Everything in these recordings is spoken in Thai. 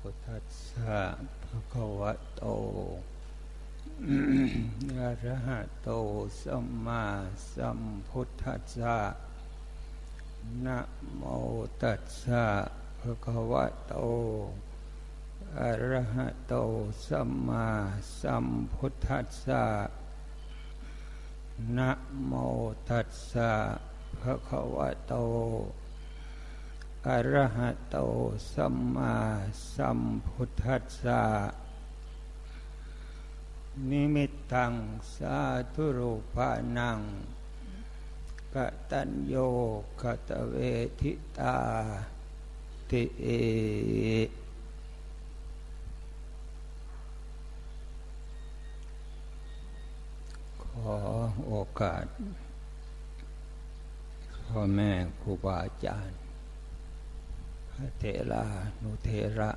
พุทัสสะภะคะวะโตอะระหะโตสัมมาสัมพุทธัสสะนะโมตัสสะภะคะวะโตอะระหะโตสัมมาสัมพุทธัสสะนะโมตัสสะภะคะวะโต อะระหะโตสัมมาสัมพุทธัสสะนิมิตตังสาธุรูปานังกตัญโยกตเวทิตาติเอขอโอกาสพ่อแม่ครูบาอาจารย์ เทรานุเทระ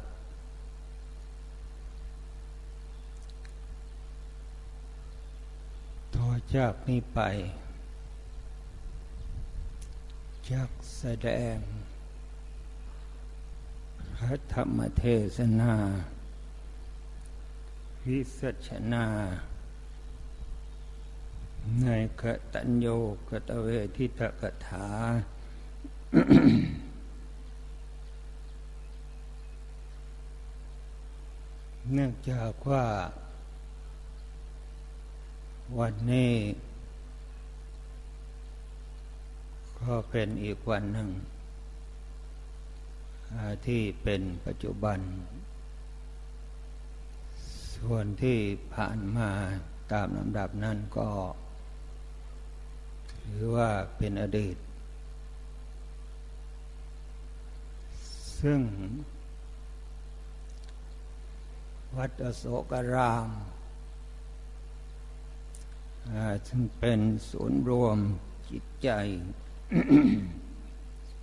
ต่อจากนี้ไปจากแสดง พระธรรมเทศนา วิสัชนา ในกตัญโยกตเวทิตกถานื่อง จากว่า วันนี้ ก็เป็นอีกวันหนึ่ง ที่เป็นปัจจุบัน ส่วนที่ผ่านมาตามลำดับนั้นก็ ถือว่าเป็นอดีต ซึ่ง วัดอโศการามซึ่งเป็นศูนย์รวมจิตใจ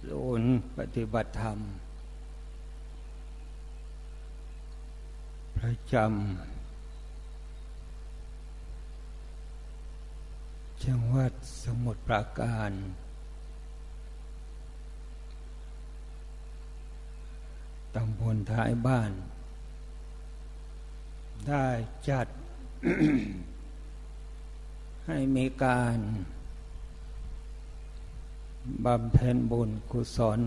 ศูนย์ปฏิบัติธรรม ประจำจังหวัดสมุทรปราการ ตำบลท้ายบ้าน ได้จัด ให้มีการบำเพ็ญบุญกุศล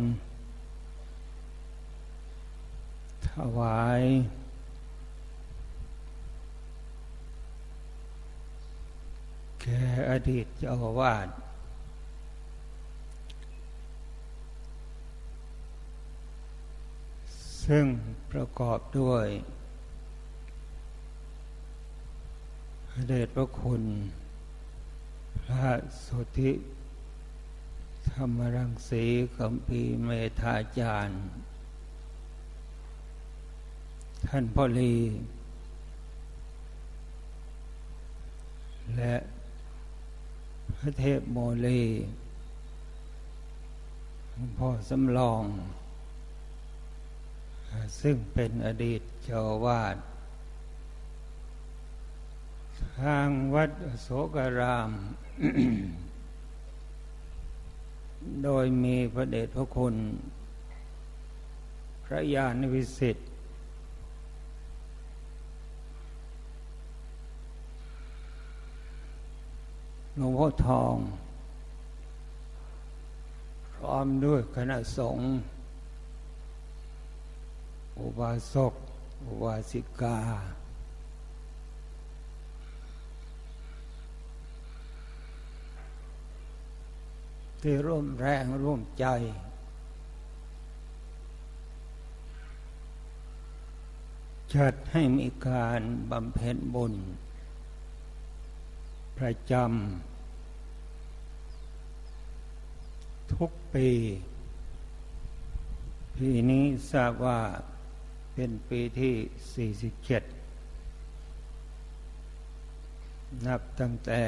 ถวาย แก่อดีตเจ้าวาดซึ่งประกอบด้วยพระ เดชพระคุณ พระสุทธิธรรมรังสีคัมภีเมธาจารย์ ท่านพ่อลี และพระเทพโมลีพ่อสำลอง ซึ่งเป็นอดีตเจ้าวาด ทางวัดโสการาม โดยมีพระเดชพระคุณ พระญาณวิสิทธิ์หลวงพ่อทอง พร้อมด้วยคณะสงฆ์อุบาสก อุบาสิกา ที่ร่วมแรงร่วมใจ จัดให้มีการบำเพ็ญบุญ ประจำทุกปี ปีนี้ทราบว่าเป็นปีที่ 47 นับตั้งแต่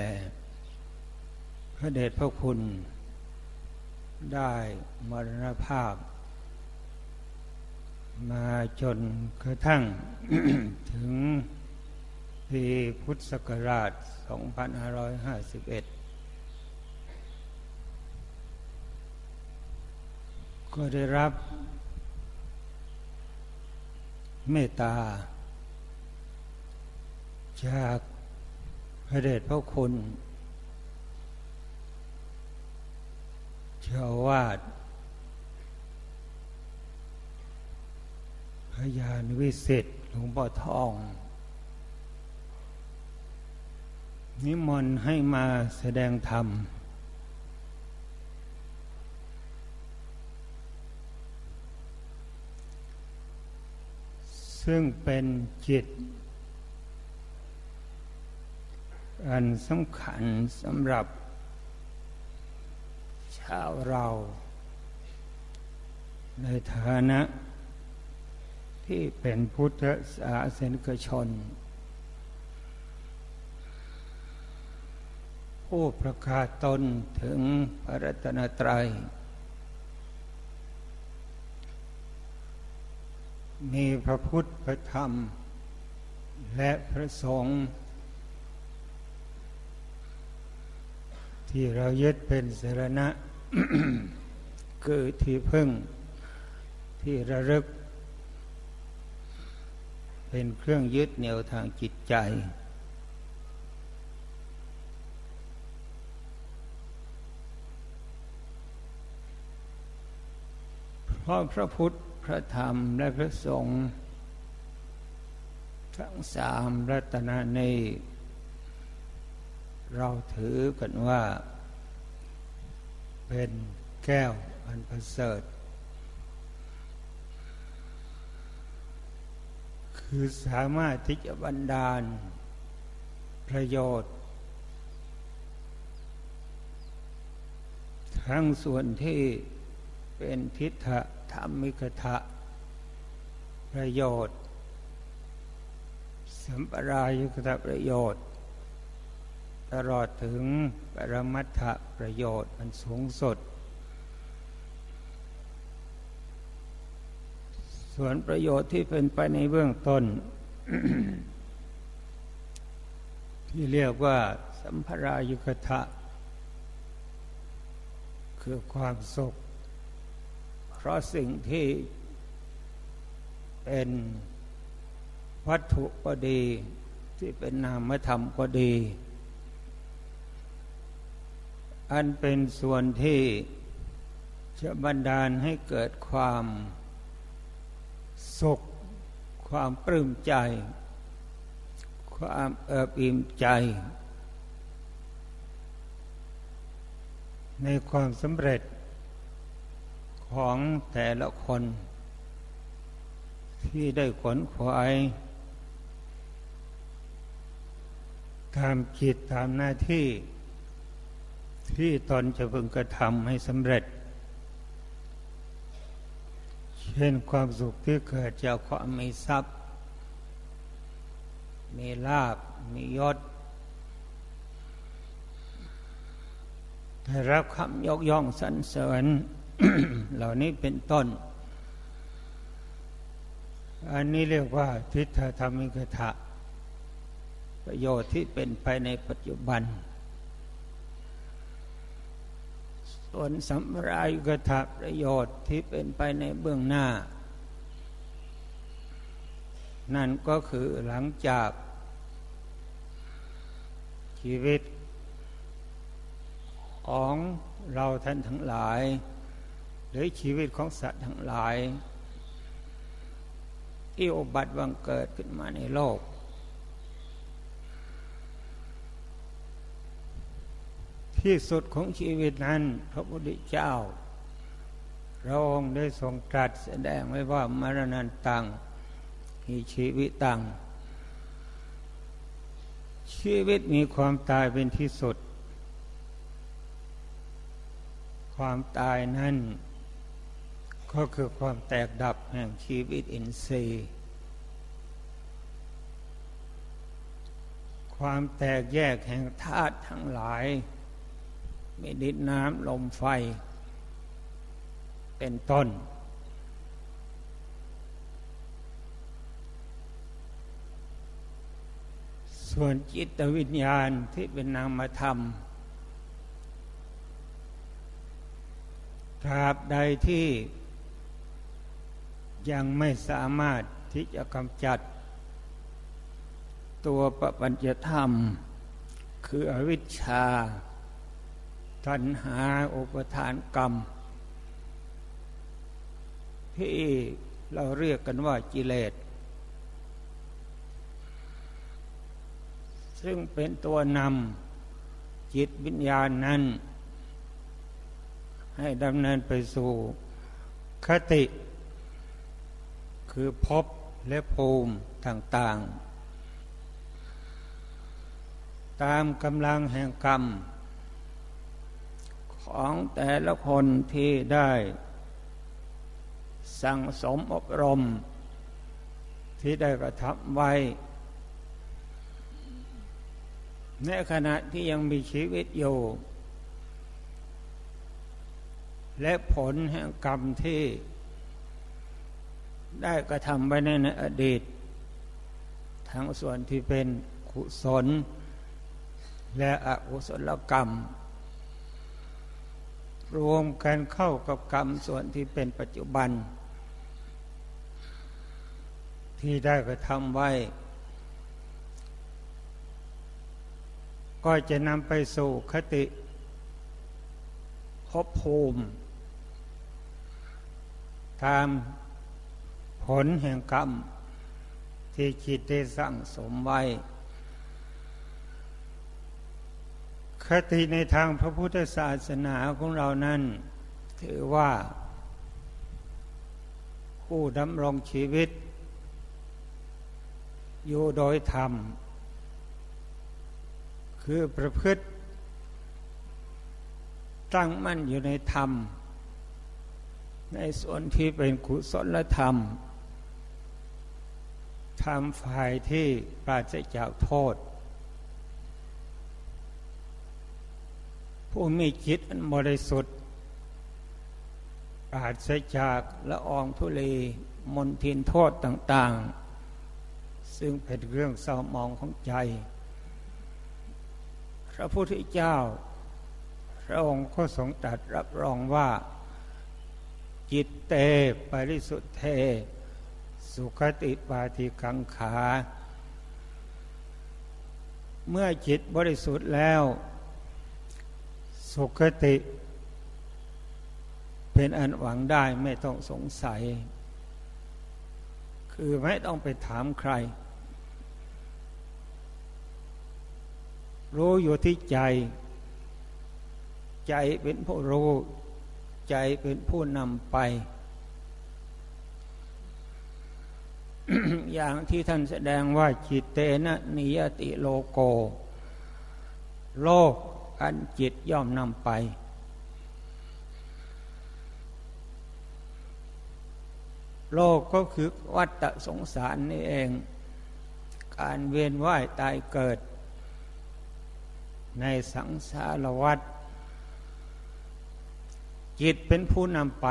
พระเดชพระคุณ ได้มรณภาพ มาจนกระทั่งถึงปีพุทธศักราช 2551 ก็ได้รับเมตตา จากพระเดชพระคุณ เจ้าวาดพยานวิเศษหลวงพ่อทอง นิมนต์ให้มาแสดงธรรม ซึ่งเป็นจิต อันสำคัญสำหรับ ชาวเรา ในฐานะที่เป็นพุทธศาสนิกชน ผู้ประกาศตนถึงพระรัตนตรัย มีพระพุทธพระธรรม และพระสงฆ์ที่เรายึดเป็นสรณะ คือที่พึ่งที่ระลึก เป็นเครื่องยึดเหนี่ยวทางจิตใจ เพราะพระพุทธพระธรรมและพระสงฆ์ทั้งสามรัตนในเราถือกันว่า เป็นแก้วอันประเสริฐ คือสามารถที่จะบันดาล ประโยชน์ ทั้งส่วนที่เป็นทิฏฐธรรมิกทะประโยชน์ สัมปรายุกตประโยชน์ ตลอดถึงปรมัตถประโยชน์มันสูงสุด ส่วนประโยชน์ที่เป็นไปในเบื้องต้น ที่เรียกว่าสัมภรายุกทะ คือความสุข เพราะสิ่งที่เป็นวัตถุก็ดี ที่เป็นนามธรรมก็ดี อันเป็นส่วนที่จะบันดาลให้เกิดความสุข ความปลื้มใจ ความเอิบอิ่มใจ ในความสำเร็จของแต่ละคน ที่ได้ขนขวายตามจิตตามหน้าที่ ที่ตนจะพึงกระทำให้สำเร็จ เช่นความสุขที่เกิดจากความมีทรัพย์ มีลาบมียศได้รับคำยกย่องสรรเสริญเหล่านี้เป็นต้น อันนี้เรียกว่าทิฏฐธรรมิกถะประโยชน์ที่เป็นไปในปัจจุบัน ส่วนสัมรายุกถะประโยชน์ที่เป็นไปในเบื้องหน้า นั่นก็คือหลังจากชีวิต ของเราท่านทั้งหลาย หรือชีวิตของสัตว์ทั้งหลายที่อุบัติวังเกิดขึ้นมาในโลก ที่สุดของชีวิตนั้น พระพุทธเจ้าพระองค์ได้ทรงตรัสแสดงไว้ว่ามรณะตังมีชีวิตตัง ชีวิตมีความตายเป็นที่สุด ความตายนั้นก็คือความแตกดับแห่งชีวิตอินทรีย์ ความแตกแยกแห่งธาตุทั้งหลาย มีดินน้ำลมไฟ เป็นต้น ส่วนจิตวิญญาณที่เป็นนามธรรมตราบใดที่ยังไม่สามารถที่จะกำจัด ตัวปปัญญธรรม คืออวิชชา ตัณหาอุปทานกรรม ที่เราเรียกกันว่ากิเลส ซึ่งเป็นตัวนำจิตวิญญาณนั้น ให้ดำเนินไปสู่คติ คือพบและภูมิต่างๆ ตามกำลังแห่งกรรม ของแต่ละคนที่ได้ สั่งสมอบรม ที่ได้กระทำไว้ ในขณะที่ยังมีชีวิตอยู่ และผลแห่งกรรมที่ ได้กระทำไว้ในอดีต ทั้งส่วนที่เป็นกุศลและอกุศลกรรม รวมกันเข้ากับกรรมส่วนที่เป็นปัจจุบัน ที่ได้กระทำไว้ ก็จะนำไปสู่คติภพภูมิ ตามผลแห่งกรรม ที่จิตได้สั่งสมไว้ คติในทางพระพุทธศาสนาของเรานั้น ถือว่า ผู้ดำรงชีวิต อยู่โดยธรรม คือประพฤติ ตั้งมั่นอยู่ในธรรม ในส่วนที่เป็นกุศลธรรมทำฝ่ายที่ปราศจากโทษ ผู้มีจิตอันบริสุทธิ์ปราศจากละอองทุลีมนทินโทษต่าง ๆ ซึ่งเป็นเรื่องเศร้ามองของใจ พระพุทธเจ้า พระองค์ก็ทรงตัดรับรองว่า จิตเตปริสุทธเท สุขติปาติกังขา เมื่อจิตบริสุทธิ์แล้ว สุขติ เป็นอันหวังได้ไม่ต้องสงสัย คือไม่ต้องไปถามใคร รู้อยู่ที่ใจ ใจเป็นผู้รู้ ใจเป็นผู้นำไปอย่างที่ท่านแสดงว่าจิตเตนะนิยติโลโก โลก อันจิตย่อมนำไป โลกก็คือวัฏสงสารนี่เอง การเวียนว่ายตายเกิด ในสังสารวัฏจิตเป็นผู้นำไป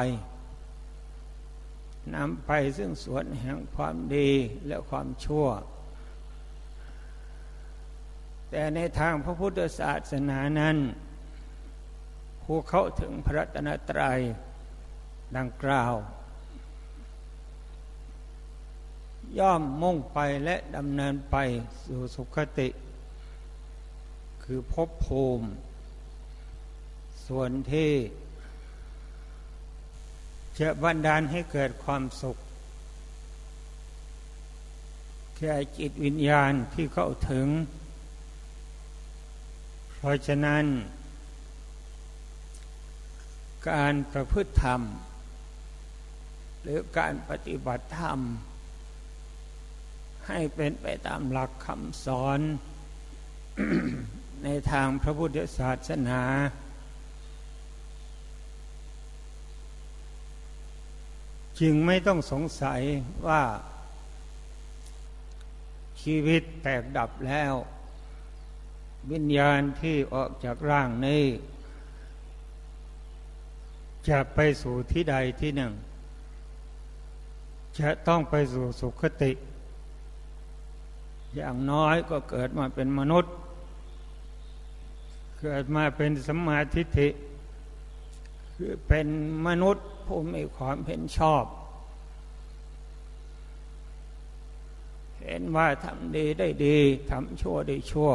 นำไปซึ่งสวนแห่งความดีและความชั่ว แต่ในทางพระพุทธศาสนานั้น ผู้เข้าถึงพระตนตรัยดังกล่าว ย่อมมุ่งไปและดำเนินไปสู่สุขติ คือภพภูมิ ส่วนที่จะบันดาลให้เกิดความสุขแก่จิตวิญญาณที่เข้าถึง ราะฉะนั้น การประพฤติธรรม หรือการปฏิบัติธรรม ให้เป็นไปตามหลักคำสอน ในทางพระพุทธศาสนา จึงไม่ต้องสงสัยว่าชีวิตแตกดับแล้ว วิญญาณที่ออกจากร่างนี้ จะไปสู่ที่ใดที่หนึ่ง จะต้องไปสู่สุคติ อย่างน้อยก็เกิดมาเป็นมนุษย์ เกิดมาเป็นสมาธิิคือเป็นมนุษย์ผู้มีความเห็นชอบ เห็นว่าทำดีได้ดีทำชั่วได้ชั่ว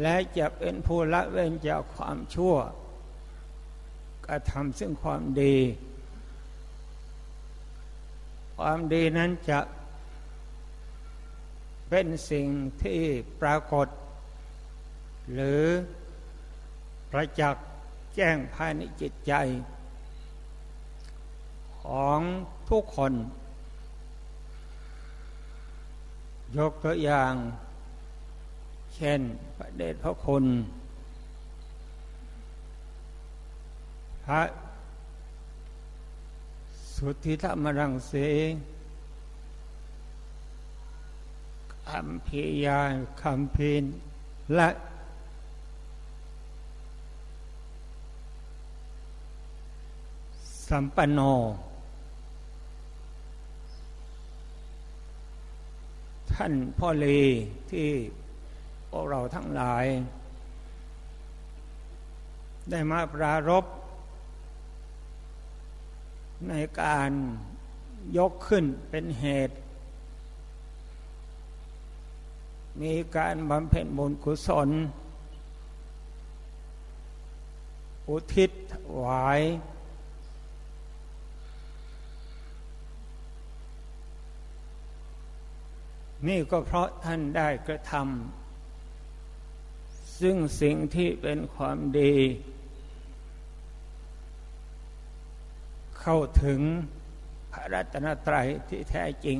และจะเป็นผู้ละเว้นจากความชั่วกระทำซึ่งความดี ความดีนั้นจะเป็นสิ่งที่ปรากฏ หรือประจักษ์แจ้งภายในจิตใจ ของทุกคน ยกตัวอย่าง เช่น พระเดชพระคุณ พระสุทธิธรรมรังสีคำพิยาคำพินและสัมปันโน ท่านพ่อเลที่ พวกเราทั้งหลาย ได้มาปรารบในการยกขึ้นเป็นเหตุ มีการบำเพ็ญบุญกุศล อุทิศหวายนี่ก็เพราะท่านได้กระทำ ซึ่งสิ่งที่เป็นความดี เข้าถึงพระรัตนตรัยที่แท้จริง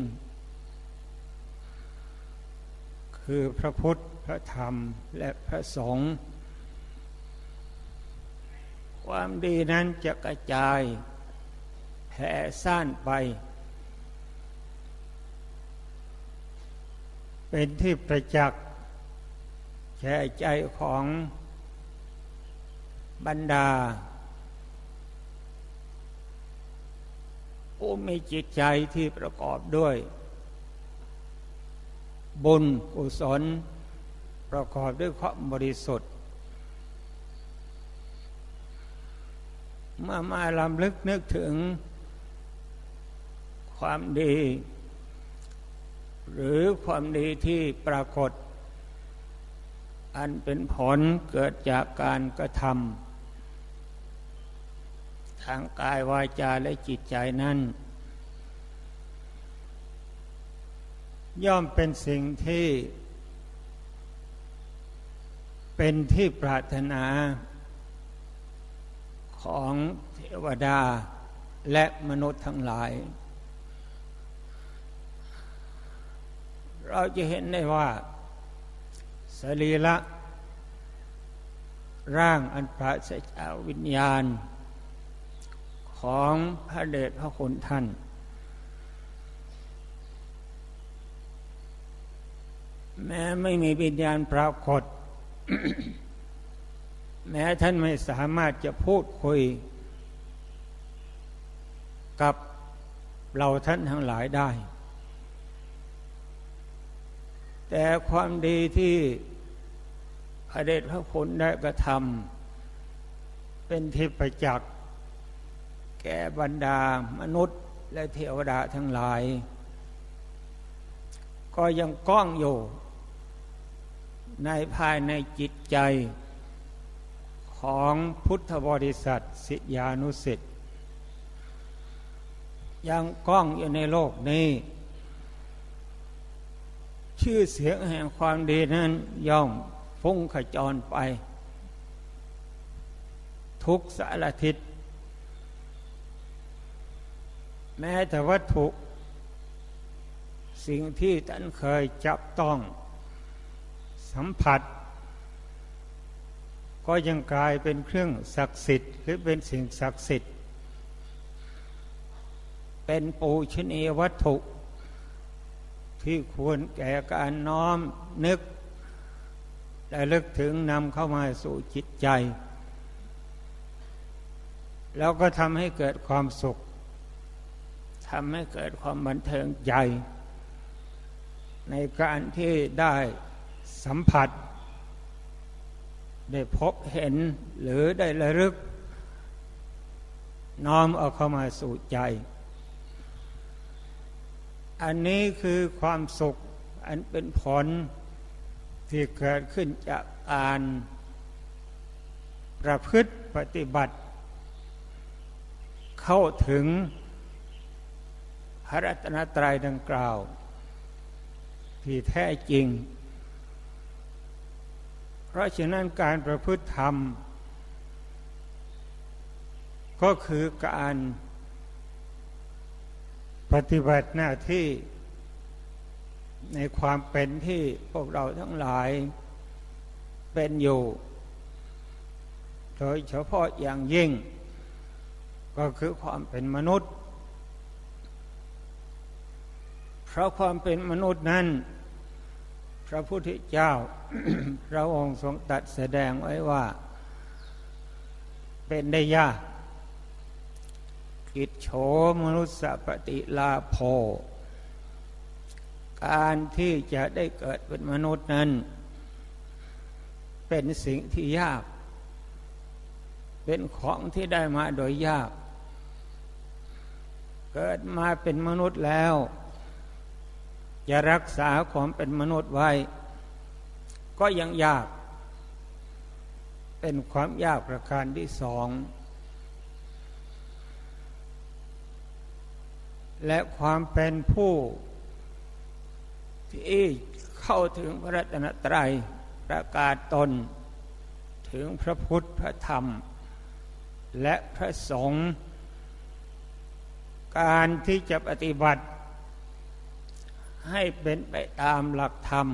คือพระพุทธพระธรรมและพระสงฆ์ความดีนั้นจะกระจายแผ่ซ่านไป เป็นที่ประจักษ์ แก่ใจของบรรดาผู้มีจิตใจที่ประกอบด้วย บุญกุศล ประกอบด้วยความบริสุทธิ์เมื่อมาลำลึกนึกถึงความดี หรือความดีที่ปรากฏ อันเป็นผลเกิดจากการกระทำทางกายวาจาและจิตใจนั้น ย่อมเป็นสิ่งที่ เป็นที่ปรารถนา ของเทวดาและมนุษย์ทั้งหลาย เราจะเห็นได้ว่า สรีละ ร่างอันพระเสจาวิญญาณ ของพระเดชพระคุณท่าน แม้ไม่มีวิญญาณปรากฏ แม้ท่านไม่สามารถจะพูดคุย กับเราท่านทั้งหลายได้ แต่ความดีที่พระเดชพระคุณได้กระทำเป็นทิพจักแก่บรรดามนุษย์และเทวดาทั้งหลาย ก็ยังก้องอยู่ ในภายในจิตใจของพุทธบริษัทสิยานุสิทธิ์ยังก้องอยู่ในโลกนี้ ชื่อเสียงแห่งความดีนั้นย่อมฟุ้งขจรไป ทุกสารทิศแม้แต่วัตถุ สิ่งที่ท่านเคยจับต้อง สัมผัส ก็ยังกลายเป็นเครื่องศักดิ์สิทธิ์หรือเป็นสิ่งศักดิ์สิทธิ์ เป็นปูชนียวัตถุ ที่ควรแก่การน้อมนึกและลึกถึงนำเข้ามาสู่จิตใจ แล้วก็ทำให้เกิดความสุขทำให้เกิดความบันเทิงใจ ในการที่ได้สัมผัส ได้พบเห็นหรือได้ระลึก น้อมเอาเข้ามาสู่ใจ อันนี้คือความสุข อันเป็นผลที่เกิดขึ้นจากการประพฤติปฏิบัติ เข้าถึงพระรัตนตรัยดังกล่าว ที่แท้จริง เพราะฉะนั้นการประพฤติธรรม ก็คือการ ปฏิบัติหน้าที่ในความเป็นที่พวกเราทั้งหลายเป็นอยู่ โดยเฉพาะอย่างยิ่ง ก็คือความเป็นมนุษย์ เพราะความเป็นมนุษย์นั้น พระพุทธเจ้า พระองค์ทรงตัดแสดงไว้ว่า เป็นได้ยาก กิจโฉมนุษย์ปฏิลาโภการที่จะได้เกิดเป็นมนุษย์นั้น เป็นสิ่งที่ยาก เป็นของที่ได้มาโดยยาก เกิดมาเป็นมนุษย์แล้ว จะรักษาความเป็นมนุษย์ไว้ ก็ยังยาก เป็นความยากประการที่สอง และความเป็นผู้ที่เข้าถึงพระรัตนตรัยประกาศตน ถึงพระพุทธพระธรรม และพระสงฆ์การที่จะปฏิบัติ ให้เป็นไปตามหลักธรรม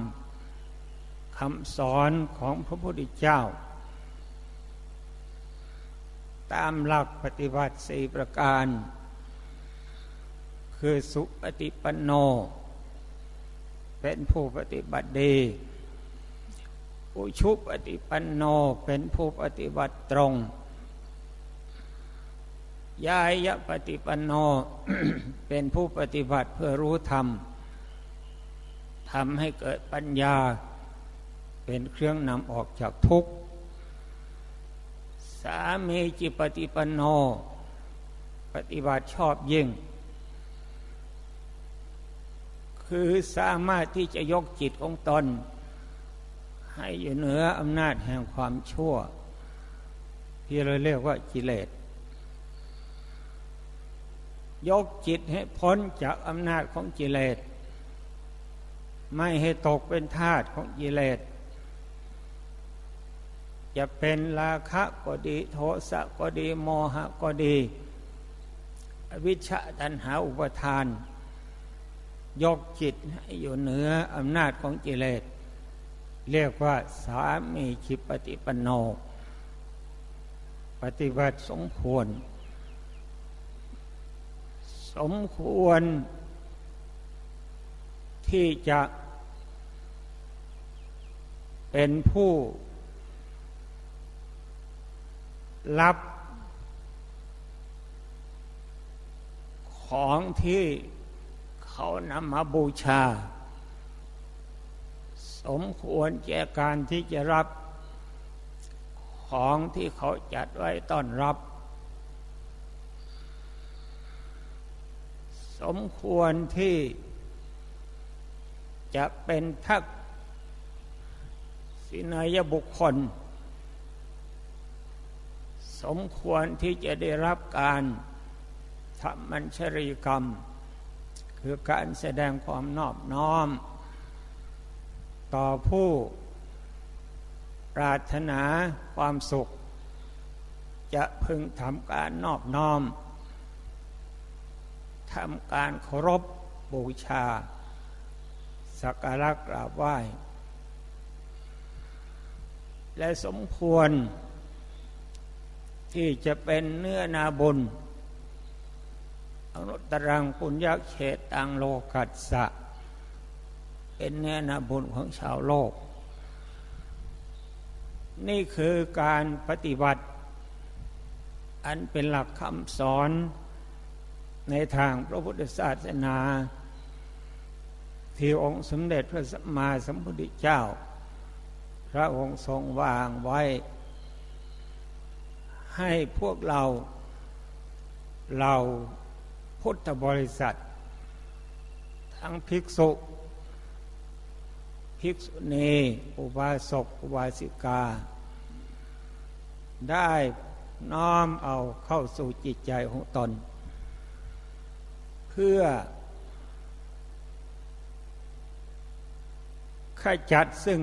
คำสอนของพระพุทธเจ้า ตามหลักปฏิบัติสี่ประการ คือสุปฏิปันโน เป็นผู้ปฏิบัติดีอุชุปฏิปันโนเป็นผู้ปฏิบัติตรงยายะปฏิปันโนเป็นผู้ปฏิบัติเพื่อรู้ธรรมทำให้เกิดปัญญา เป็นเครื่องนำออกจากทุกข์ สามีจิปฏิปันโน ปฏิบัติชอบยิ่ง คือสามารถที่จะยกจิตของตน ให้อยู่เหนืออำนาจแห่งความชั่ว ที่เราเรียกว่ากิเลส ยกจิตให้พ้นจากอำนาจของกิเลส ไม่ให้ตกเป็นทาสของกิเลสจะเป็นราคะก็ดีโทสะก็ดีโมหะก็ดี วิชาตันหาอุปทาน ยกจิตให้อยู่เหนืออำนาจของกิเลส เรียกว่าสามีคิปฏิปโน ปฏิบัติสมควร สมควร ที่จะเป็นผู้ รับของที่ เขานำมาบูชา สมควรแก่การที่จะรับของที่เขาจัดไว้ต้อนรับ สมควรที่จะเป็นทักสินายบุคคล สมควรที่จะได้รับการทำมัญชรีกรรม คือการแสดงความนอบน้อม ต่อผู้ปรารถนาความสุข จะพึงทำการนอบน้อมทำการเคารพบูชา สักการะกราบไหว้ และสมควร ที่จะเป็นเนื้อนาบุญ อนุตรังปุญญาเขตตังโลกัสสะ เป็นเนื้อนาบุญของชาวโลก นี่คือการปฏิบัติ อันเป็นหลักคำสอนในทางพระพุทธศาสนา ที่องค์สมเด็จพระสัมมาสัมพุทธเจ้า พระองค์ทรงวางไว้ ให้พวกเราเรา พุทธบริษัท ทั้งภิกษุ ภิกษุณีอุบาสกอุบาสิกา ได้น้อมเอาเข้าสู่จิตใจของตน เพื่อขจัดซึ่ง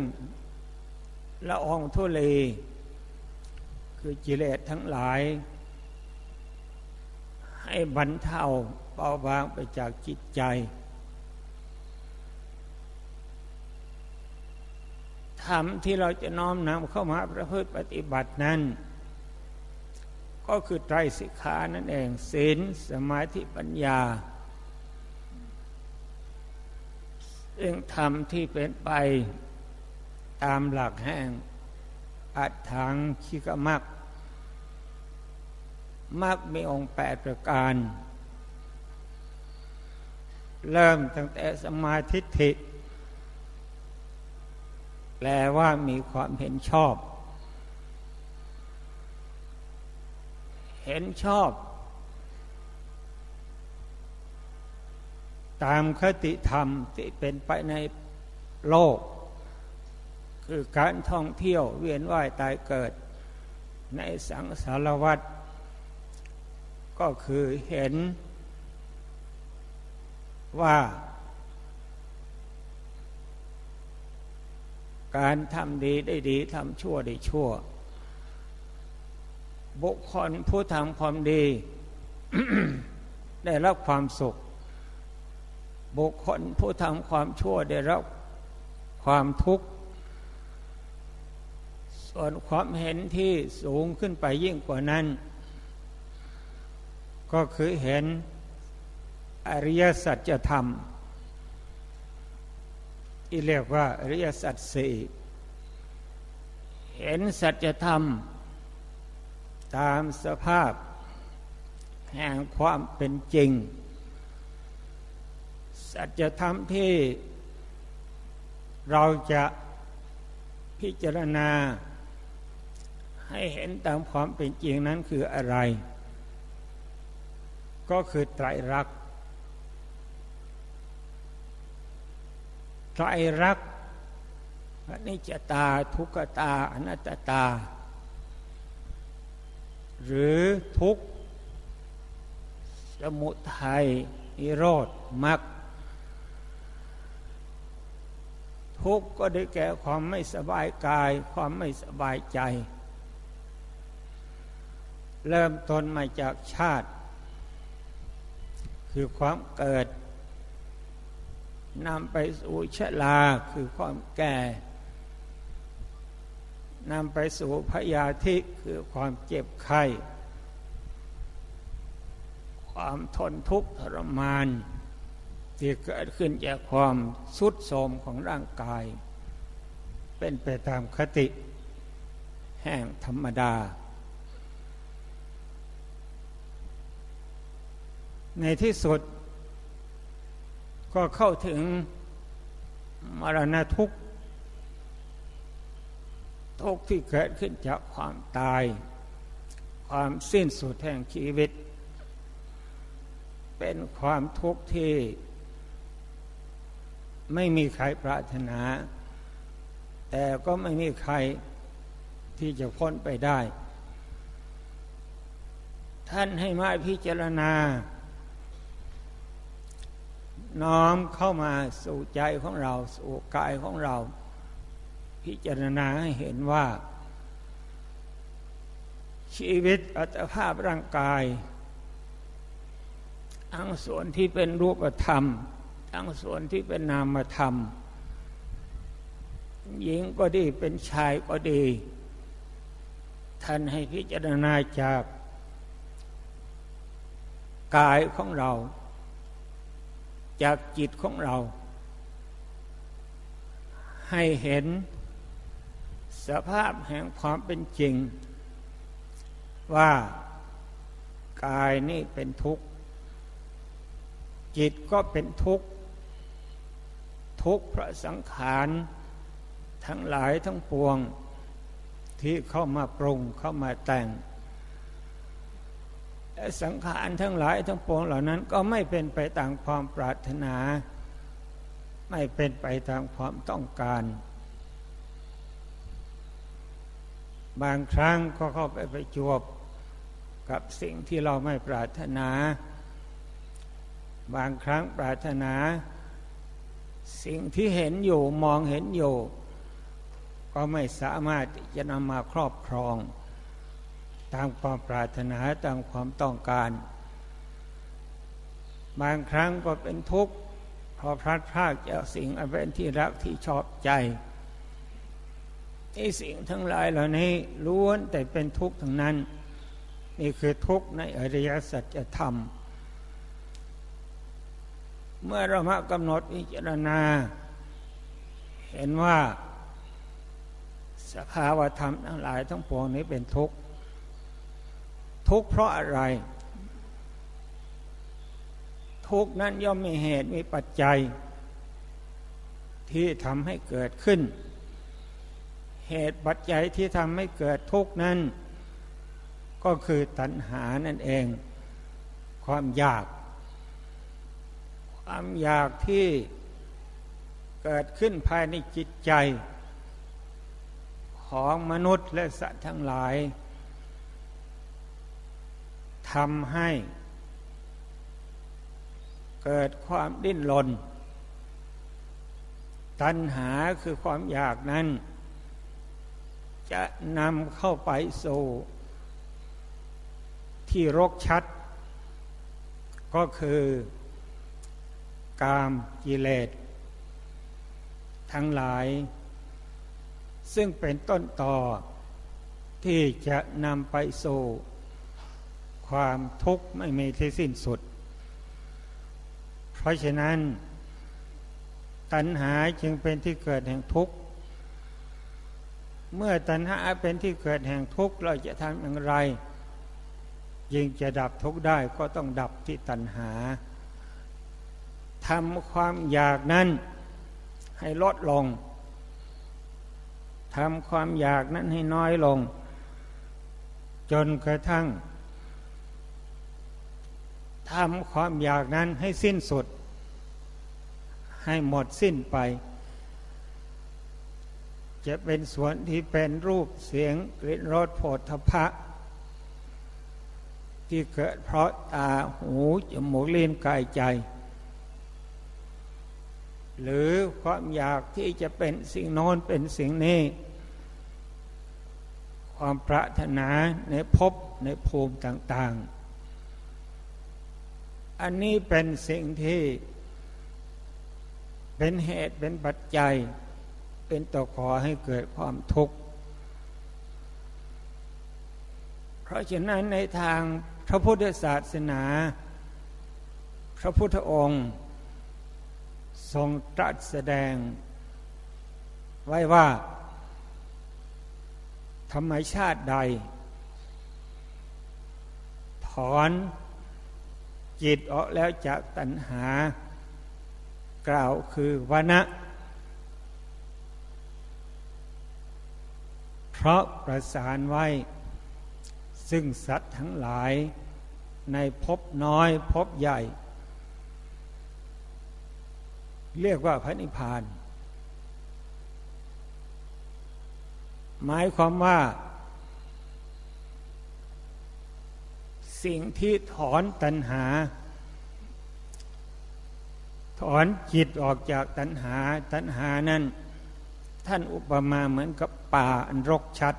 ละอองทุเลคือกิเลสทั้งหลาย ให้บรรเทาเบาบางไปจากจิตใจ ธรรมที่เราจะน้อมนำเข้ามาประพฤติปฏิบัตินั้น ก็คือไตรสิกขานั่นเองศีลสมาธิปัญญาเรื่องธรรมที่เป็นไปตามหลักแห่งอัตถังคิกมัก มักมีองค์แปดประการ เริ่มตั้งแต่สมาธิฐิแปลว่ามีความเห็นชอบ เห็นชอบ ตามคติธรรมที่เป็นไปในโลก คือการท่องเที่ยวเวียนว่ายตายเกิดในสังสารวัฏ ก็คือเห็นว่า การทำดีได้ดีทำชั่วได้ชั่ว บุคคลผู้ทำความดี ได้รับความสุข บุคคลผู้ทำความชั่วได้รับความทุกข์ส่วนความเห็นที่สูงขึ้นไปยิ่งกว่านั้น ก็คือเห็นอริยสัจธรรมที่เรียกว่าอริยสัจสี่เห็นสัจธรรม ตามสภาพ แห่งความเป็นจริง สัจธรรมที่เราจะพิจารณาให้เห็นตามความเป็นจริงนั้นคืออะไร ก็คือไตรรักษ์ไตรรักษ์นิจตาทุกตาอนัตตา หรือทุกสมุทัยนิโรธมรรคทุกข์ก็ได้แก่ความไม่สบายกาย ความไม่สบายใจ เริ่มต้นมาจากชาติ คือความเกิดนำไปสู่ชราคือความแก่นำไปสู่พยาธิคือความเจ็บไข้ความทนทุกข์ทรมาน ที่เกิดขึ้นจากความสุดโทมของร่างกาย เป็นไปตามคติ แห่งธรรมดา ในที่สุด ก็เข้าถึงมรณะทุกข์ทุกข์ที่เกิดขึ้นจากความตาย ความสิ้นสุดแห่งชีวิต เป็นความทุกข์ที่ไม่มีใครปรารถนา แต่ก็ไม่มีใครที่จะพ้นไปได้ ท่านให้มาพิจารณา น้อมเข้ามาสู่ใจของเรา สู่กายของเรา พิจารณาให้เห็นว่า ชีวิตอัตภาพร่างกายอังส่วนที่เป็นรูปธรรม ทั้งส่วนที่เป็นนามธรรม หญิงก็ดีเป็นชายก็ดี ท่านให้พิจารณาจากกายของเรา จากจิตของเรา ให้เห็นสภาพแห่งความเป็นจริง ว่ากายนี่เป็นทุกข์ จิตก็เป็นทุกข์ ทุกพระสังขารทั้งหลายทั้งปวงที่เข้ามาปรุงเข้ามาแต่ง สังขารทั้งหลายทั้งปวงเหล่านั้นก็ไม่เป็นไปตามความปรารถนา ไม่เป็นไปตามความต้องการ บางครั้งก็เข้าไปไปจวบกับสิ่งที่เราไม่ปรารถนา บางครั้งปรารถนา สิ่งที่เห็นอยู่มองเห็นอยู่ ก็ไม่สามารถจะนำมาครอบครอง ตามความปรารถนาตามความต้องการ บางครั้งก็เป็นทุกข์เพราะพลัดพรากจากสิ่งอันเป็นที่รักที่ชอบใจนี่สิ่งทั้งหลายเหล่านี้ล้วนแต่เป็นทุกข์ทั้งนั้น นี่คือทุกข์ในอริยสัจธรรม เมื่อเรามากำหนดวิจารณา เห็นว่าสภาวธรรมทั้งหลายทั้งปวงนี้เป็นทุกข์ ทุกข์เพราะอะไร ทุกข์นั้นย่อมมีเหตุมีปัจจัย ที่ทำให้เกิดขึ้น เหตุปัจจัยที่ทำให้เกิดทุกข์นั้น ก็คือตัณหานั่นเอง ความอยาก ความอยากที่เกิดขึ้นภายในจิตใจ ของมนุษย์และสัตว์ทั้งหลาย ทำให้เกิดความดิ้นรน ตัณหาคือความอยากนั้น จะนำเข้าไปสู่ที่รกชัด ก็คือกามกิเลสทั้งหลาย ซึ่งเป็นต้นต่อที่จะนำไปสู่ ความทุกข์ไม่มีที่สิ้นสุด เพราะฉะนั้น ตัณหาจึงเป็นที่เกิดแห่งทุกข์ เมื่อตัณหาเป็นที่เกิดแห่งทุกข์เราจะทำอย่างไรยิ่งจะดับทุกข์ได้ก็ต้องดับที่ตัณหาทำความอยากนั้นให้ลดลงทำความอยากนั้นให้น้อยลง จนกระทั่ง ทำความอยากนั้นให้สิ้นสุด ให้หมดสิ้นไป จะเป็นส่วนที่เป็นรูปเสียงกลิ่นรสโผฏฐพะ ที่เกิดเพราะตาหูจมูกลิ้นกายใจ หรือความอยากที่จะเป็นสิ่งโน้นเป็นสิ่งนี้ ความปรารถนาในภพในภูมิต่าง ๆ อันนี้เป็นสิ่งที่เป็นเหตุเป็นปัจจัย เป็นตัวขอให้เกิดความทุกข์ เพราะฉะนั้นในทางพระพุทธศาสนา พระพุทธองค์ ทรงตรัสแสดง ไว้ว่าธรรมชาติใด ถอน จิตออกแล้วจากตัณหา กล่าวคือวนะ เพราะประสานไว้ ซึ่งสัตว์ทั้งหลายในภพน้อยภพใหญ่ เรียกว่าพระนิพพาน หมายความว่า สิ่งที่ถอนตัณหา ถอนจิตออกจากตัณหา ตัณหานั้น ท่านอุปมาเหมือนกับป่าอันรกชัด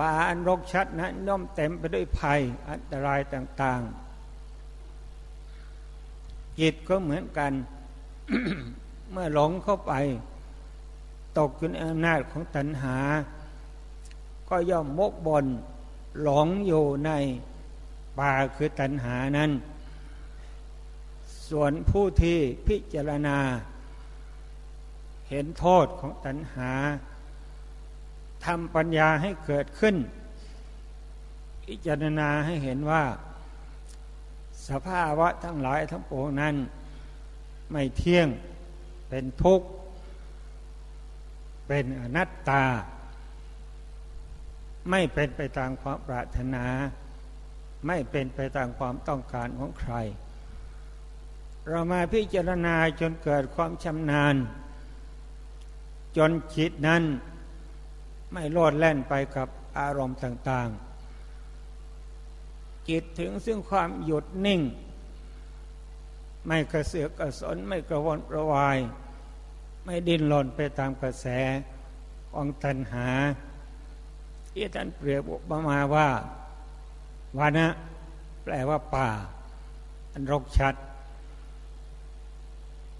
ป่าอันรกชัดนั้นย่อมเต็มไปด้วยภัยอันตรายต่าง ๆ จิตก็เหมือนกัน เมื่อหลงเข้าไป ตกอยู่ในอำนาจของตัณหา ก็ย่อมมกบนหลงอยู่ในป่าคือตัณหานั้น ส่วนผู้ที่พิจารณา เห็นโทษของตัณหาทำปัญญาให้เกิดขึ้น พิจารณาให้เห็นว่า สภาวะทั้งหลายทั้งปวงนั้น ไม่เที่ยงเป็นทุกข์ เป็นอนัตตา ไม่เป็นไปตามความปรารถนา ไม่เป็นไปตามความต้องการของใคร เรามาพิจารณาจนเกิดความชำนาญ จนจิตนั้นไม่โลดแล่นไปกับอารมณ์ต่าง ๆ จิตถึงซึ่งความหยุดนิ่ง ไม่กระเสือกกระสนไม่กระวนกระวาย ไม่ดิ้นรนไปตามกระแสของตัณหา ที่ท่านเปรียบอุปมาว่าวานะ แปลว่าป่า อันรกชัด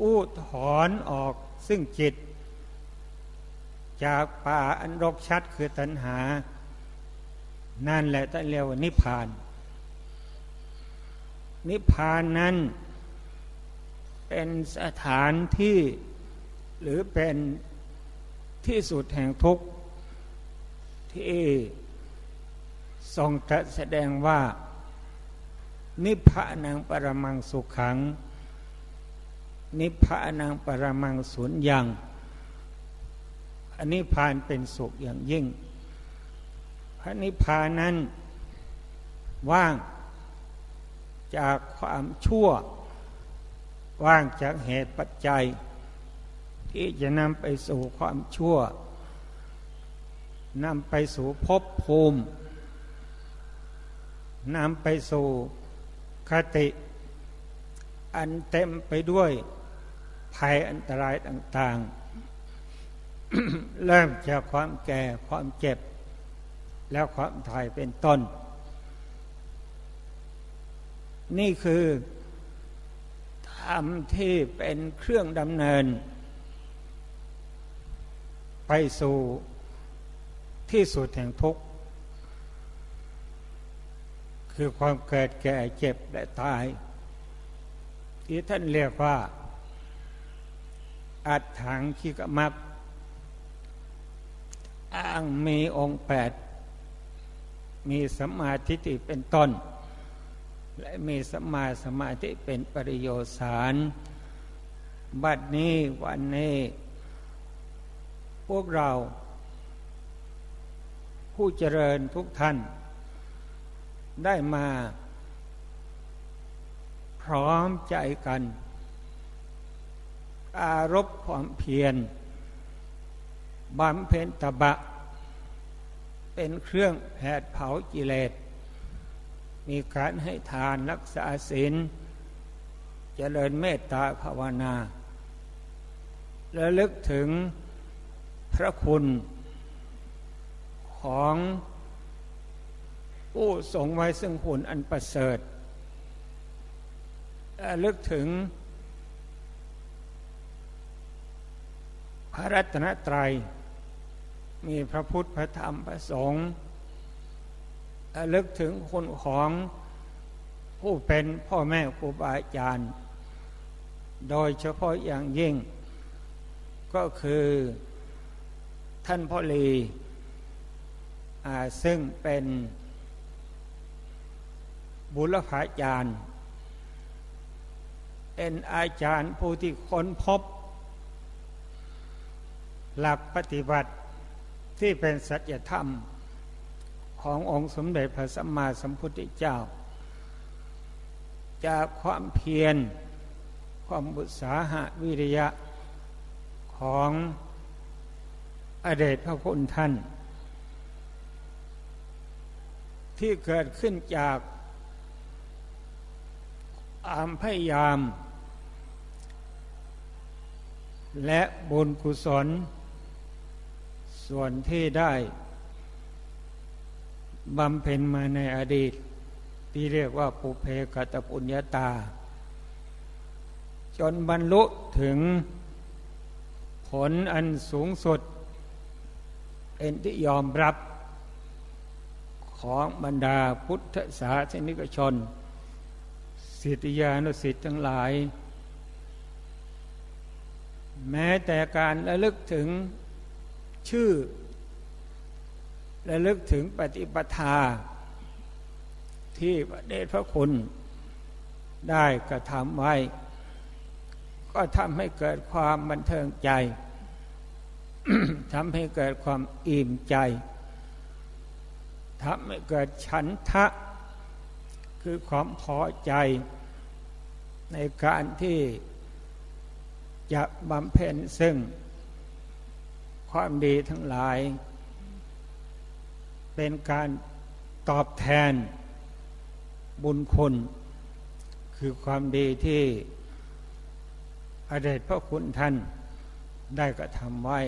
อู้ถอนออกซึ่งจิต จากป่าอันรกชัดคือตัณหา นั่นแหละท่านเรียกว่านิพพาน นิพพานนั้นเป็นสถานที่ หรือเป็นที่สุดแห่งทุกข์ที่ทรงตรัสแสดงว่า นิพพานังปรมังสุขขัง นิพพานังปรมังสุญญังอันนิพพานเป็นสุขอย่างยิ่ง พระนิพพานนั้นว่างจากความชั่ว ว่างจากเหตุปัจจัย ที่จะนำไปสู่ความชั่วนำไปสู่ภพภูมินำไปสู่คติ อันเต็มไปด้วยภัยอันตรายต่าง ๆ เริ่มจากความแก่ความเจ็บ แล้วความตายเป็นต้น นี่คือธรรมที่เป็นเครื่องดำเนิน ไปสู่ที่สุดแห่งทุกข์ คือความเกิดแก่เจ็บและตาย ที่ท่านเรียกว่า อัดถังขีกมักอ้างมีองค์แปด มีสมาธิิเป็นต้น และมีสมาสมาธิเป็นปริโยสาร บัดนี้วันนี้ วกเรา ผู้เจริญทุกท่าน ได้มา พร้อมใจกัน อารบความเพียรบำเพ็ญตบะ เป็นเครื่องแผดเผากิเลส มีการให้ทานรักษาศีลเจริญเมตตาภาวนา และลึกถึง พระคุณของผู้ทรงไว้ซึ่งหุ่นอันประเสริฐลึกถึง พระรัตนตรัย มีพระพุทธพระธรรมพระสงฆ์ลึกถึงคนของผู้เป็นพ่อแม่ครูบาอาจารย์ โดยเฉพาะอย่างยิ่ง ก็คือ ท่านพ่อลีซึ่งเป็นบุรพาจารย์เป็นอาจารย์ผู้ที่ค้นพบ หลักปฏิบัติที่เป็นสัจธรรมขององค์สมเด็จพระสัมมาสัมพุทธเจ้า จากความเพียรความบุษาหะวิริยะของ อเดชพระคุณท่าน ที่เกิดขึ้นจากอามพยายาม และบุญกุศล ส่วนที่ได้บำเพ็ญมาในอดีต ที่เรียกว่าปุเพกตปุญญาตา จนบรรลุถึงผลอันสูงสุด เป็นที่ยอมรับของบรรดาพุทธศาสนิกชนสิทธิยานุสิทธิ์ทั้งหลาย แม้แต่การระลึกถึงชื่อระลึกถึงปฏิปทา ที่พระเดชพระคุณได้กระทำไว้ ก็ทำให้เกิดความบันเทิงใจ ทำให้เกิดความอิ่มใจทำให้เกิดฉันทะ คือความพอใจในการที่จะบำเพ็ญซึ่งความดีทั้งหลาย เป็นการตอบแทนบุญคุณ คือความดีที่อเดชพระคุณท่านได้กระทำไว้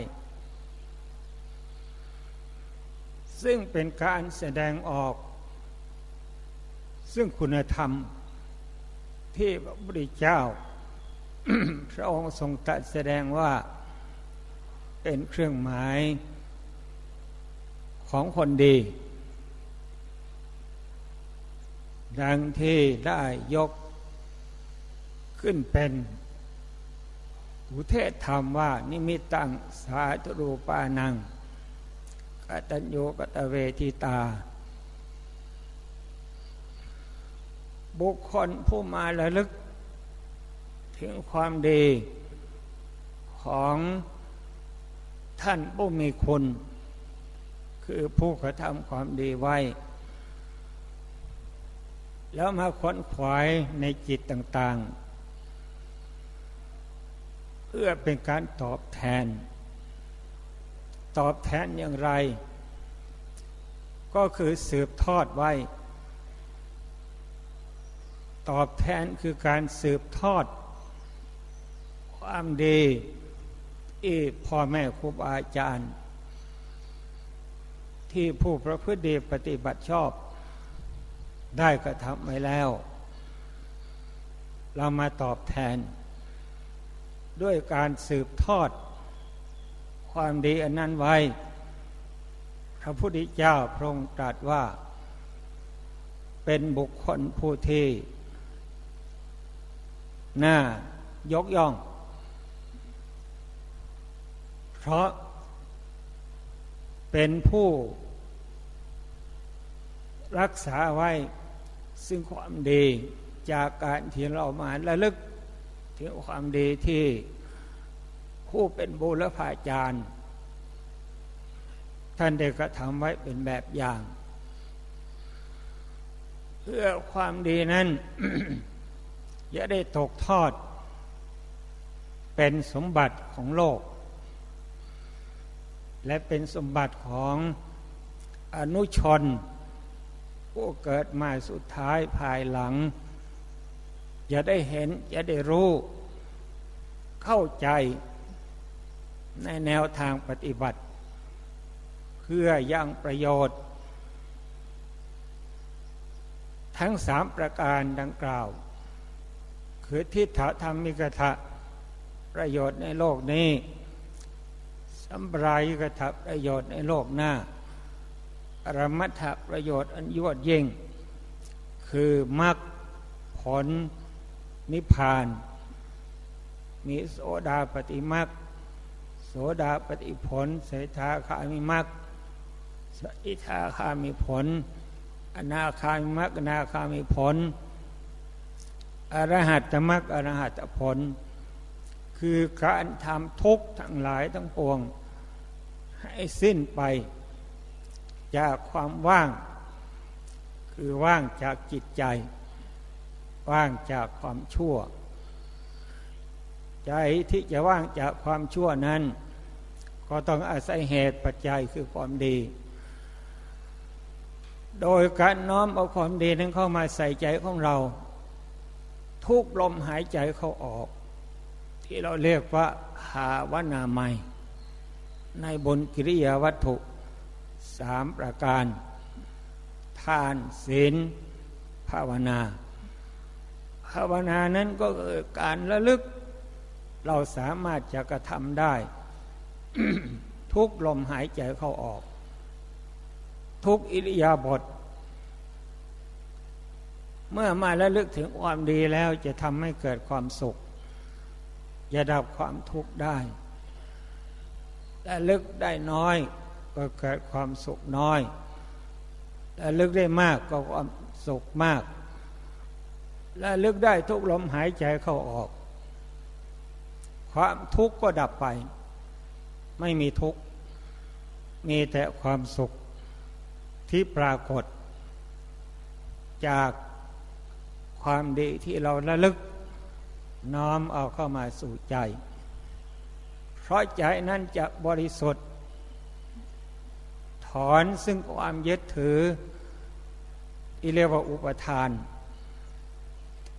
ซึ่งเป็นการแสดงออก ซึ่งคุณธรรมที่พระพุทธเจ้า พระองค์ทรงตรัสแสดงว่าเป็นเครื่องหมายของคนดี ดังที่ได้ยกขึ้นเป็นอุเทศธรรมว่านิมิตังสาธุรูปานัง กตัญญูกตเวทิตา บุคคลผู้มาระลึก ถึงความดีของท่านผู้มีคุณ คือผู้กระทำความดีไว้ แล้วมาขวนขวายในจิตต่าง ๆ เพื่อเป็นการตอบแทน ตอบแทนอย่างไร ก็คือสืบทอดไว้ ตอบแทนคือการสืบทอด ความดีที่พ่อแม่ครูบาอาจารย์ ที่ผู้ประพฤติดีปฏิบัติชอบ ได้กระทำไว้แล้ว เรามาตอบแทน ด้วยการสืบทอด ความดีอันนั้นไว้ พระพุทธเจ้าพระองค์ตรัสว่า เป็นบุคคลผู้ที่น่ายกย่อง เพราะเป็นผู้รักษาไว้ซึ่งความดีจากการที่เรามาระลึกถึงความดีที่ ผู้เป็นบุรพาจารย์ ท่านได้กระทำไว้เป็นแบบอย่าง เพื่อความดีนั้นจะได้ตกทอด เป็นสมบัติของโลก และเป็นสมบัติของอนุชน ผู้เกิดมาสุดท้ายภายหลังจะได้เห็นจะได้รู้ เข้าใจ ในแนวทางปฏิบัติ เพื่อยังประโยชน์ ทั้งสามประการดังกล่าว คือทิฏฐธรรมิกถะประโยชน์ในโลกนี้สัมปรายกถะประโยชน์ในโลกหน้าอรมัตถประโยชน์อันยวดยิ่ง คือมรรคผลนิพพาน มีโสดาปฏิมัก โสดาปฏิผลเสทาคามิมักสอิทาคามิผล อนาคามิมักอนาคามิผล อรหัตมักอรหัตผล คือการทำทุกข์ทั้งหลายทั้งปวง ให้สิ้นไป จากความว่าง คือว่างจากจิตใจ ว่างจากความชั่ว ใจที่จะว่างจากความชั่วนั้น ก็ต้องอาศัยเหตุปัจจัยคือความดี โดยการน้อมเอาความดีนั้นเข้ามาใส่ใจของเรา ทุกลมหายใจเข้าออก ที่เราเรียกว่าหาวนาไมในบนกิริยาวัตถุสามประการ ทานศีลภาวนา ภาวนานั้นก็คือการระลึก เราสามารถจะกระทำได้ ทุกลมหายใจเข้าออก ทุกอิริยาบถเมื่อมาระลึกถึงความดีแล้วจะทำให้เกิดความสุข จะดับความทุกข์ได้ระลึกได้น้อยก็เกิดความสุขน้อยระลึกได้มากก็ความสุขมาก และลึกได้ทุกลมหายใจเข้าออก ความทุกข์ก็ดับไป ไม่มีทุกข์ มีแต่ความสุขที่ปรากฏ จากความดีที่เราระลึก น้อมเอาเข้ามาสู่ใจ เพราะใจนั้นจะบริสุทธิ์ ถอนซึ่งความยึดถืออิเรียกว่าอุปทาน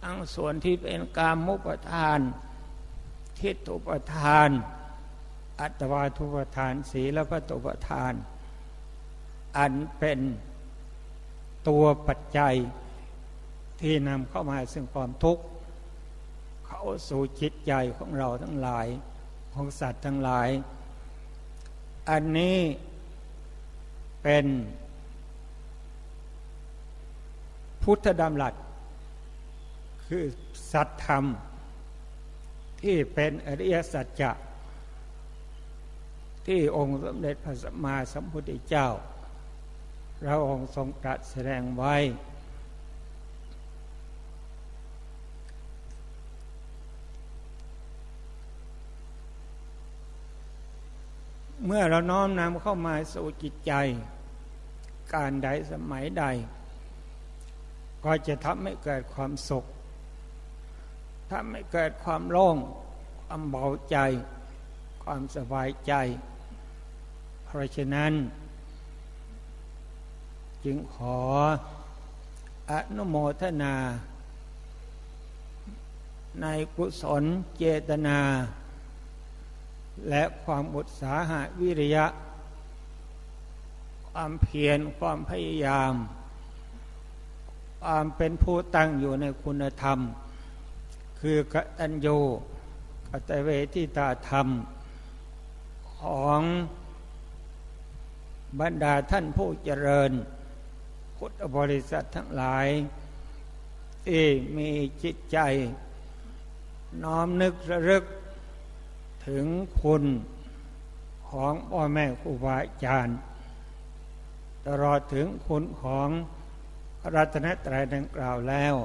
ทั้งส่วนที่เป็นกามมุปทาน ทิฏฐุปทาน อัตวาทุปทานสีแล้วก็ตุปทาน อันเป็นตัวปัจจัยที่นำเข้ามาซึ่งความทุกข์ เข้าสู่จิตใจของเราทั้งหลายของสัตว์ทั้งหลาย อันนี้เป็นพุทธดำรัสคือสัตธรรม ที่เป็นอริยสัจจะ ที่องค์สมเด็จพระสัมมาสัมพุทธเจ้าเราองค์ทรงตรัสแสดงไว้ เมื่อเราน้อมนำเข้ามาสู่จิตใจ การใดสมัยใด ก็จะทำให้เกิดความสุขทำให้เกิดความโล่งความเบาใจ ความสบายใจ ราะฉะนั้น จึงขออนุโมทนา ในกุศลเจตนา และความอุตสาหะวิริยะ ความเพียรความพยายาม ความเป็นผู้ตั้งอยู่ในคุณธรรม คือกตัญญูกตเวทิตาธรรมของ บรรดาท่านผู้เจริญ พุทธบริษัททั้งหลายที่มีจิตใจ น้อมนึกระลึก ถึงคุณของพ่อแม่ครูบาอาจารย์ ตลอดถึงคุณของรัตนตรัยดังกล่าวแล้ว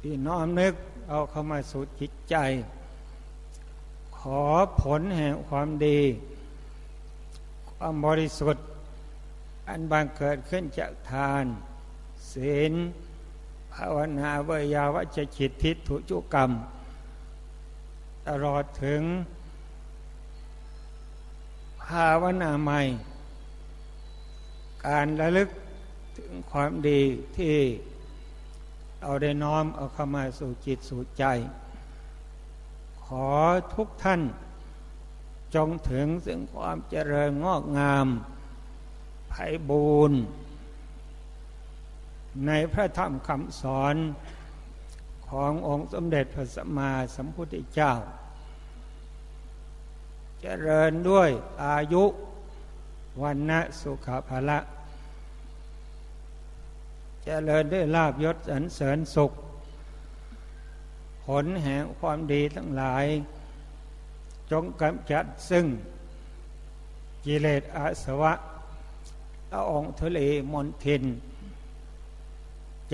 ที่น้อมนึกเอาเข้ามาสู่จิตใจ ขอผลแห่งความดี ความบริสุทธิ์ อันบังเกิดขึ้นจากทาน ศีลภาวนาเวยาวัจจิตทิฏฐุจุกรรม ตลอดถึง ภาวนาใหม่ การระลึกถึงความดีที่เอาได้น้อมเอาเข้ามาสู่จิตสู่ใจ ขอทุกท่าน จงถึงซึ่งความเจริญงอกงามไพบูรณ์ในพระธรรมคำสอนขององค์สมเด็จพระสัมมาสัมพุทธเจ้า เจริญด้วยอายุวันนะสุขภาละจเจริญด้วยลาบยศสรรเสริญสุข ผลแห่งความดีทั้งหลาย จงกำจัดซึ่งกิเลสอาสวะละองทะเลมนทิน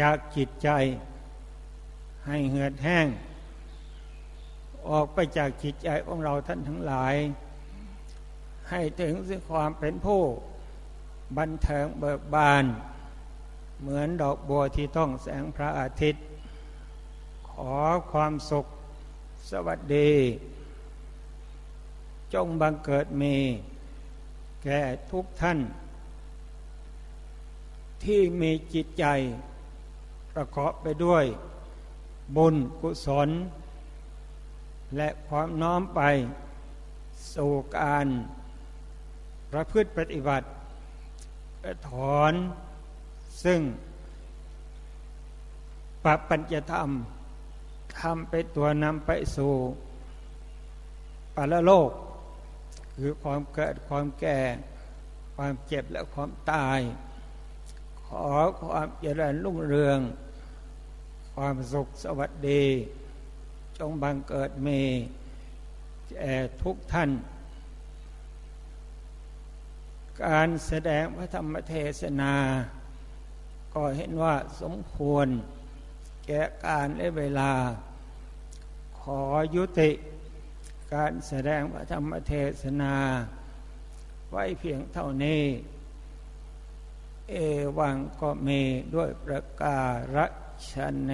จากจิตใจให้เหือดแห้ง ออกไปจากจิตใจของเราท่านทั้งหลาย ให้ถึงซึ่งความเป็นผู้บันเทิงเบิกบาน เหมือนดอกบัวที่ต้องแสงพระอาทิตย์ ขอความสุขสวัสดี จงบังเกิดมี แก่ทุกท่าน ที่มีจิตใจ ประกอบไปด้วย บุญกุศล และความน้อมไป สู่การประพฤติปฏิบัติถอน ซึ่งปัปัญจธรรมทำเป็นตัวนำไปสู่ปรโลก คือความเกิดความแก่ ความเจ็บและความตาย ขอความเจริญรุ่งเรือง ความสุขสวัสดี จงบังเกิดเมีแก่ทุกท่าน การแสดงพระธรรมเทศนา ก็เห็นว่าสมควร แก่การและเวลา ขอยุติ การแสดงพระธรรมเทศนา ไว้เพียงเท่านี้ เอวังก็มีด้วยประการชน